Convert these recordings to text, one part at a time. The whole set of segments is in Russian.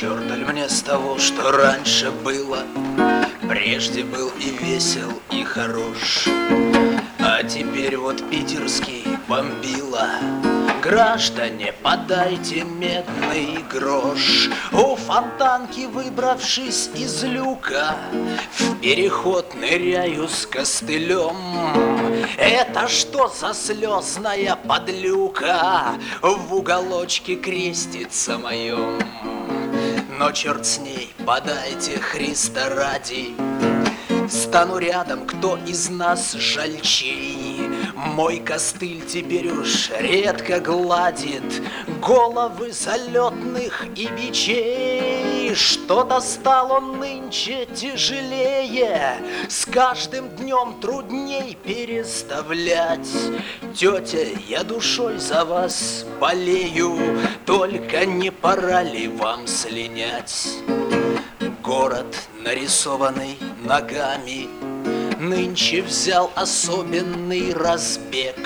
Черт ли мне с того, что раньше было. Прежде был и весел, и хорош. А теперь вот питерский бомбила. Граждане, подайте медный грош. У фонтанки, выбравшись из люка В переход ныряю с костылем. Это что за слезная подлюка В уголочке крестится моем Но черт с ней, подайте Христа ради. Стану рядом, кто из нас жальчей Мой костыль теперь уж редко гладит Головы залетных и бичей Что-то стал он нынче тяжелее С каждым днем трудней переставлять Тетя, я душой за вас болею Только не пора ли вам слинять? Город, нарисованный ногами, Нынче взял особенный разбег.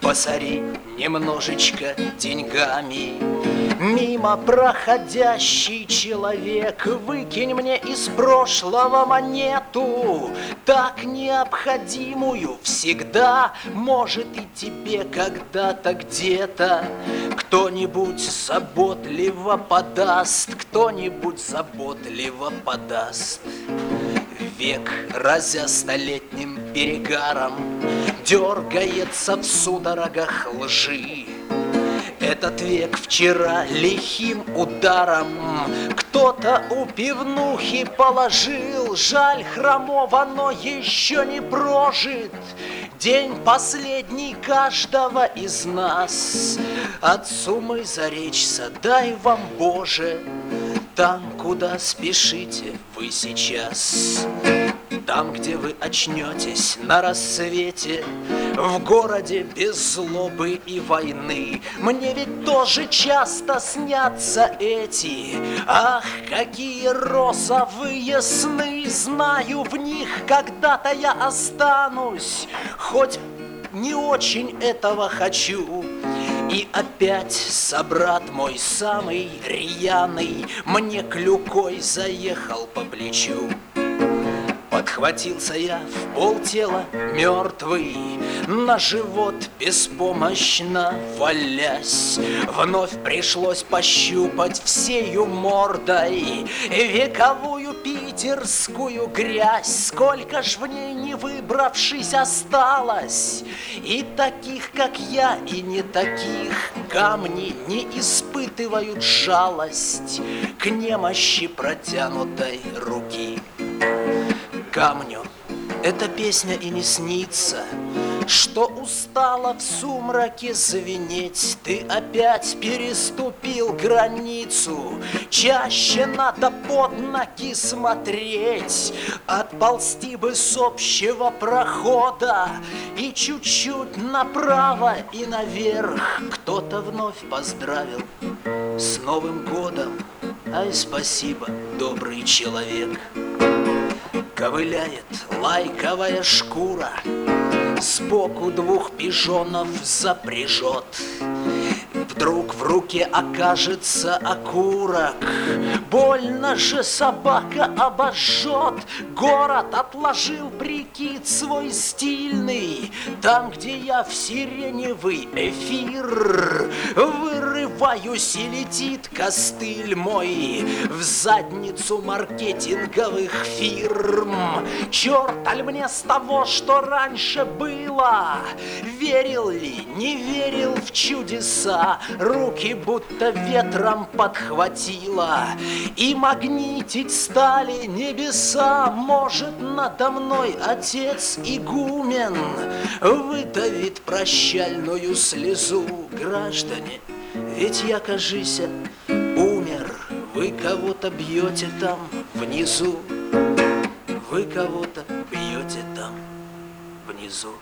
Посори немножечко деньгами, Мимо проходящий человек, Выкинь мне из прошлого монету, Так необходимую всегда, Может и тебе когда-то где-то Кто-нибудь заботливо подаст, Кто-нибудь заботливо подаст. Век, разя столетним перегаром, Дергается в судорогах лжи. Этот век вчера лихим ударом Кто-то у пивнухи положил. Жаль хромого, но еще не прожит День последний каждого из нас. От суммы заречься, дай вам, Боже Там, куда спешите вы сейчас. Там, где вы очнетесь на рассвете, В городе без злобы и войны, Мне ведь тоже часто снятся эти, Ах, какие розовые сны, Знаю в них когда-то я останусь, Хоть не очень этого хочу, и опять собрат мой самый рьяный Мне клюкой заехал по плечу. Подхватился я в полтела мертвый, На живот беспомощно валясь. Вновь пришлось пощупать всею мордой Вековую питерскую грязь. Сколько ж в ней не выбравшись осталось, И таких, как я, и не таких Камни не испытывают жалость К немощи протянутой руки камню. Эта песня и не снится, что устала в сумраке звенеть. Ты опять переступил границу, чаще надо под ноги смотреть. Отползти бы с общего прохода и чуть-чуть направо и наверх. Кто-то вновь поздравил с Новым годом. Ай, спасибо, добрый человек. Ковыляет лайковая шкура, Сбоку двух пижонов запряжет. Вдруг в руке окажется окурок, Больно же собака обожжет. Город отложил прикид свой стильный, Там, где я в сиреневый эфир Вырываюсь и летит костыль мой В задницу маркетинговых фирм. Черт, аль мне с того, что раньше было? Верил ли, не верил в чудеса? Руки будто ветром подхватило И магнитить стали небеса Может, надо мной отец игумен Выдавит прощальную слезу Граждане, ведь я, кажися, умер. Вы кого-то бьете там внизу. Вы кого-то бьете там внизу